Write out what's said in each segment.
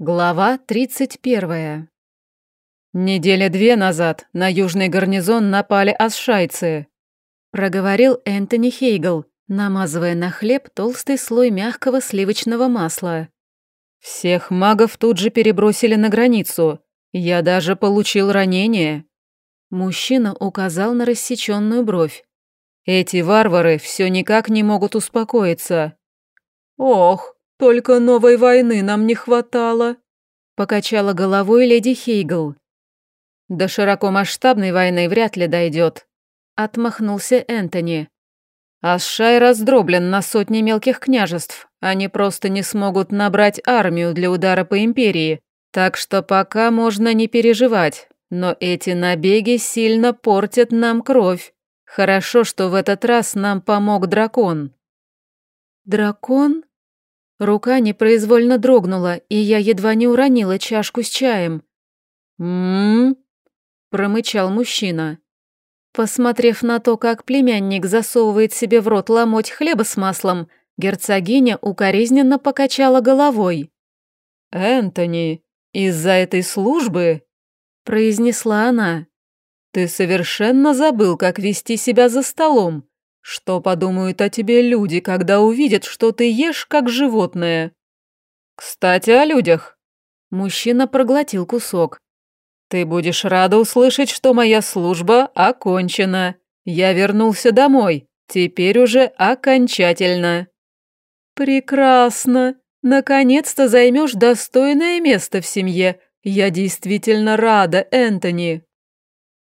Глава 31. «Недели две назад на южный гарнизон напали асшайцы», проговорил Энтони Хейгл, намазывая на хлеб толстый слой мягкого сливочного масла. «Всех магов тут же перебросили на границу. Я даже получил ранение». Мужчина указал на рассеченную бровь. «Эти варвары все никак не могут успокоиться». «Ох, «Только новой войны нам не хватало», — покачала головой леди Хейгл. «До широкомасштабной войны вряд ли дойдет», — отмахнулся Энтони. «Асшай раздроблен на сотни мелких княжеств. Они просто не смогут набрать армию для удара по империи, так что пока можно не переживать. Но эти набеги сильно портят нам кровь. Хорошо, что в этот раз нам помог дракон». «Дракон?» Рука непроизвольно дрогнула, и я едва не уронила чашку с чаем. «М-м-м», промычал мужчина. Посмотрев на то, как племянник засовывает себе в рот ломоть хлеба с маслом, герцогиня укоризненно покачала головой. «Энтони, из-за этой службы?» – произнесла она. «Ты совершенно забыл, как вести себя за столом. Что подумают о тебе люди, когда увидят, что ты ешь как животное? Кстати, о людях. Мужчина проглотил кусок. Ты будешь рада услышать, что моя служба окончена. Я вернулся домой. Теперь уже окончательно. Прекрасно. Наконец-то займешь достойное место в семье. Я действительно рада, Энтони.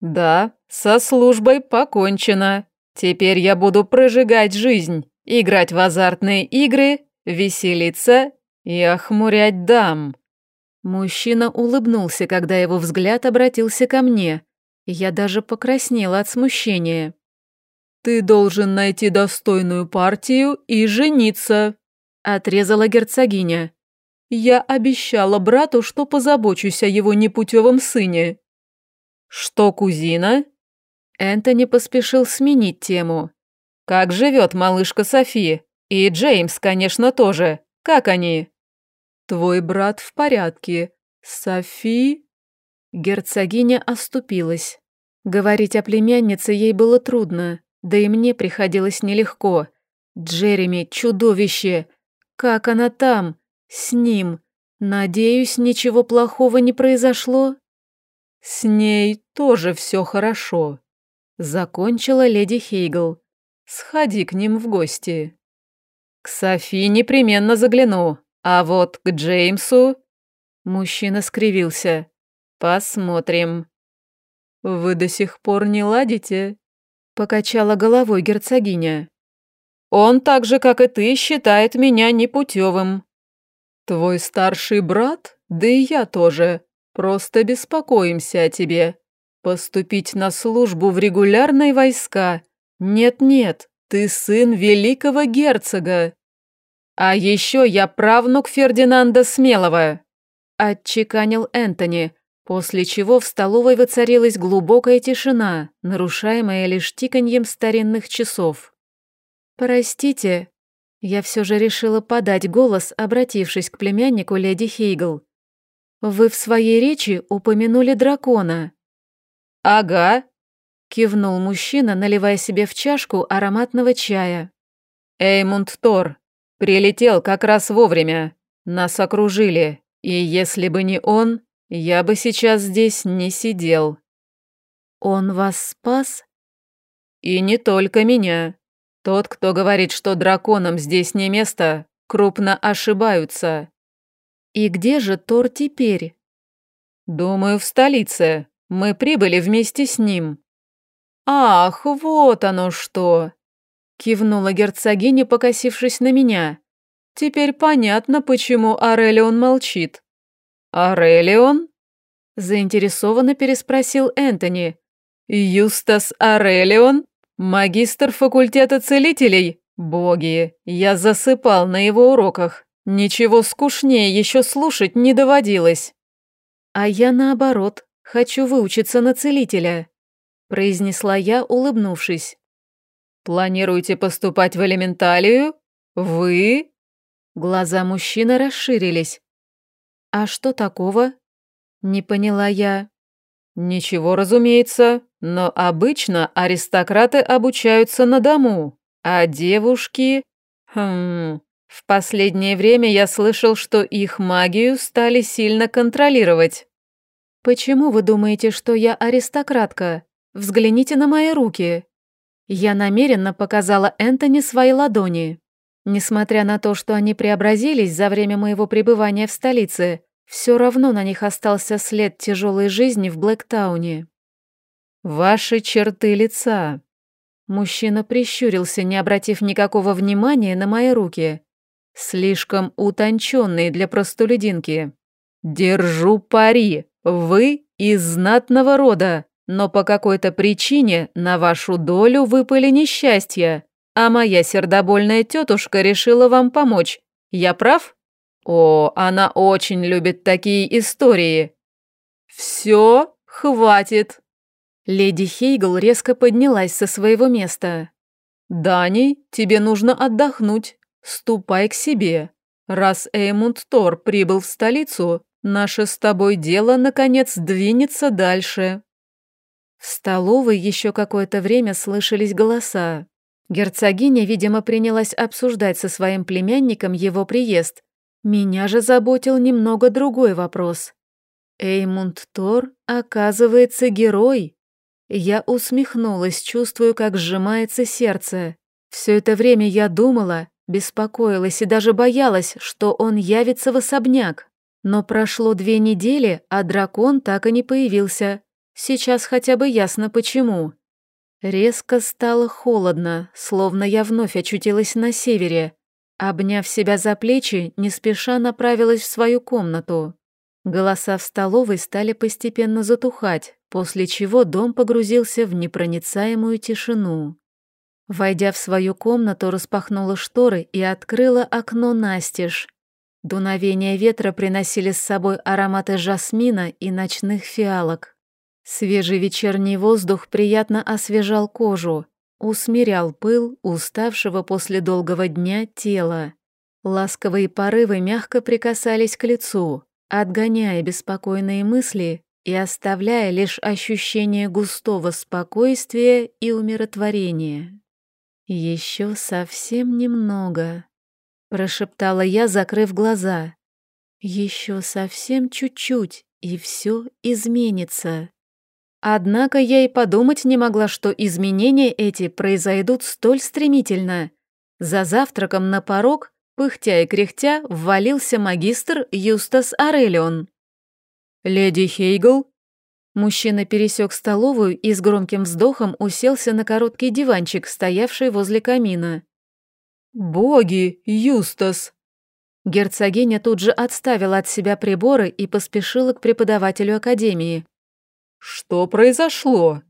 Да, со службой покончено. Теперь я буду прожигать жизнь, играть в азартные игры, веселиться и охмурять дам». Мужчина улыбнулся, когда его взгляд обратился ко мне. Я даже покраснела от смущения. «Ты должен найти достойную партию и жениться», — отрезала герцогиня. «Я обещала брату, что позабочусь о его непутевом сыне». «Что, кузина?» Энтони поспешил сменить тему. «Как живет малышка Софи? И Джеймс, конечно, тоже. Как они?» «Твой брат в порядке. Софи...» Герцогиня оступилась. Говорить о племяннице ей было трудно, да и мне приходилось нелегко. Джереми — чудовище. Как она там? С ним? Надеюсь, ничего плохого не произошло? С ней тоже все хорошо. Закончила леди Хейгл. Сходи к ним в гости. К Софи непременно загляну, а вот к Джеймсу... Мужчина скривился. Посмотрим. Вы до сих пор не ладите? Покачала головой герцогиня. Он так же, как и ты, считает меня непутевым. Твой старший брат, да и я тоже, просто беспокоимся о тебе. Поступить на службу в регулярные войска? Нет-нет, ты сын великого герцога. А еще я правнук Фердинанда Смелого, отчеканил Энтони, после чего в столовой воцарилась глубокая тишина, нарушаемая лишь тиканьем старинных часов. «Простите», я все же решила подать голос, обратившись к племяннику леди Хейгл. «Вы в своей речи упомянули дракона. «Ага», — кивнул мужчина, наливая себе в чашку ароматного чая. «Эймунд Тор. Прилетел как раз вовремя. Нас окружили, и если бы не он, я бы сейчас здесь не сидел». «Он вас спас?» «И не только меня. Тот, кто говорит, что драконам здесь не место, крупно ошибаются». «И где же Тор теперь?» «Думаю, в столице. Мы прибыли вместе с ним». «Ах, вот оно что!» Кивнула герцогиня, покосившись на меня. «Теперь понятно, почему Арелион молчит». «Арелион?» Заинтересованно переспросил Энтони. «Юстас Арелион? Магистр факультета целителей? Боги, я засыпал на его уроках. Ничего скучнее еще слушать не доводилось». А я наоборот, Хочу выучиться на целителя», — произнесла я, улыбнувшись. «Планируете поступать в элементалию? Вы?» Глаза мужчины расширились. А что такого? Не поняла я. Ничего, разумеется, но обычно аристократы обучаются на дому, а девушки... Хм... В последнее время я слышал, что их магию стали сильно контролировать. Почему вы думаете, что я аристократка? Взгляните на мои руки. Я намеренно показала Энтони свои ладони. Несмотря на то, что они преобразились за время моего пребывания в столице, все равно на них остался след тяжелой жизни в Блэктауне. «Ваши черты лица». Мужчина прищурился, не обратив никакого внимания на мои руки. Слишком утонченные для простолюдинки. «Держу пари, вы из знатного рода, но по какой-то причине на вашу долю выпали несчастья а моя сердобольная тетушка решила вам помочь. Я прав? О, она очень любит такие истории. Все, хватит. Леди Хейгл резко поднялась со своего места. «Дани, тебе нужно отдохнуть. Ступай к себе. Раз Эймунд Тор прибыл в столицу, наше с тобой дело, наконец, двинется дальше». В столовой еще какое-то время слышались голоса. Герцогиня, видимо, принялась обсуждать со своим племянником его приезд. Меня же заботил немного другой вопрос. Эймунд Тор, оказывается, герой. Я усмехнулась, чувствую, как сжимается сердце. Все это время я думала, беспокоилась и даже боялась, что он явится в особняк. Но прошло две недели, а дракон так и не появился. Сейчас хотя бы ясно почему. Резко стало холодно, словно я вновь очутилась на севере. Обняв себя за плечи, не спеша направилась в свою комнату. Голоса в столовой стали постепенно затухать, после чего дом погрузился в непроницаемую тишину. Войдя в свою комнату, распахнула шторы и открыла окно настежь. Дуновения ветра приносили с собой ароматы жасмина и ночных фиалок. Свежий вечерний воздух приятно освежал кожу, усмирял пыл уставшего после долгого дня тела. Ласковые порывы мягко прикасались к лицу, отгоняя беспокойные мысли и оставляя лишь ощущение густого спокойствия и умиротворения. «Еще совсем немного», — прошептала я, закрыв глаза. «Еще совсем чуть-чуть, и все изменится». Однако я и подумать не могла, что изменения эти произойдут столь стремительно. За завтраком на порог, пыхтя и кряхтя, ввалился магистр Юстас Арелион. «Леди Хейгл?» Мужчина пересек столовую и с громким вздохом уселся на короткий диванчик, стоявший возле камина. «Боги, Юстас!» Герцогиня тут же отставила от себя приборы и поспешила к преподавателю академии. «Что произошло?»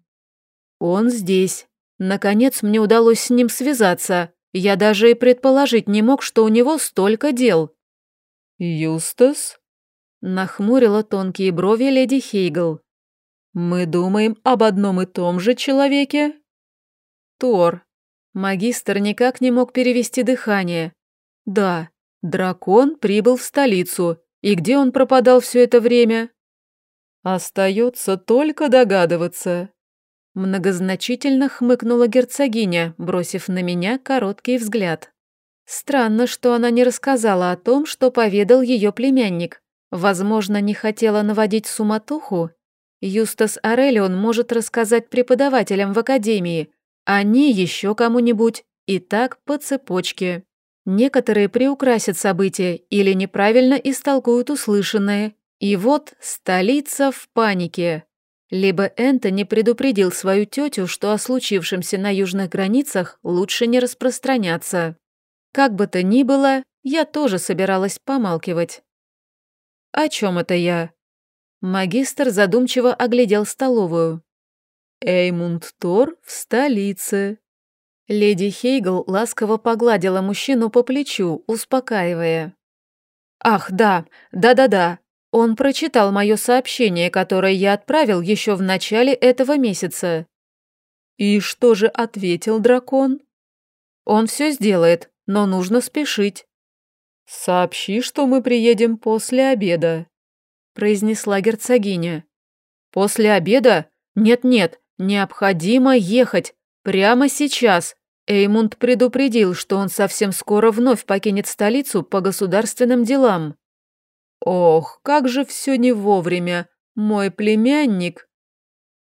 «Он здесь. Наконец мне удалось с ним связаться. Я даже и предположить не мог, что у него столько дел». «Юстас?» Нахмурила тонкие брови леди Хейгл. «Мы думаем об одном и том же человеке?» «Тор». Магистр никак не мог перевести дыхание. «Да, дракон прибыл в столицу. И где он пропадал все это время?» «Остается только догадываться». Многозначительно хмыкнула герцогиня, бросив на меня короткий взгляд. Странно, что она не рассказала о том, что поведал ее племянник. Возможно, не хотела наводить суматоху. Юстас Арелион может рассказать преподавателям в академии, они еще кому-нибудь, и так по цепочке. Некоторые приукрасят события или неправильно истолкуют услышанное, и вот столица в панике. Либо Энтони предупредил свою тетю, что о случившемся на южных границах лучше не распространяться. Как бы то ни было, я тоже собиралась помалкивать. «О чем это я?» Магистр задумчиво оглядел столовую. «Эймунд Тор в столице». Леди Хейгл ласково погладила мужчину по плечу, успокаивая. «Ах, да, да-да-да, он прочитал мое сообщение, которое я отправил еще в начале этого месяца. И что же ответил дракон? Он все сделает, но нужно спешить. Сообщи, что мы приедем после обеда. произнесла герцогиня. «После обеда? Нет-нет, необходимо ехать. Прямо сейчас. Эймунд предупредил, что он совсем скоро вновь покинет столицу по государственным делам». «Ох, как же все не вовремя. Мой племянник...»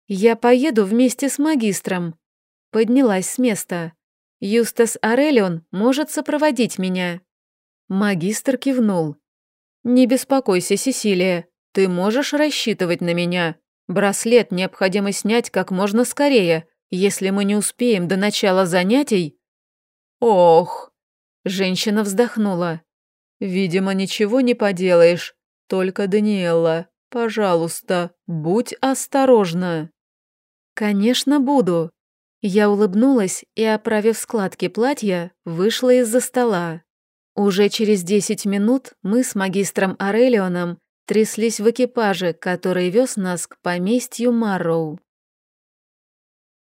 «Я поеду вместе с магистром». Поднялась с места. «Юстас Арелион может сопроводить меня». Магистр кивнул. «Не беспокойся, Сесилия. Ты можешь рассчитывать на меня. Браслет необходимо снять как можно скорее, если мы не успеем до начала занятий». «Ох!» Женщина вздохнула. «Видимо, ничего не поделаешь. Только, Даниэлла, пожалуйста, будь осторожна». «Конечно, буду». Я улыбнулась и, оправив складки платья, вышла из-за стола. Уже через десять минут мы с магистром Арелионом тряслись в экипаже, который вез нас к поместью Марроу.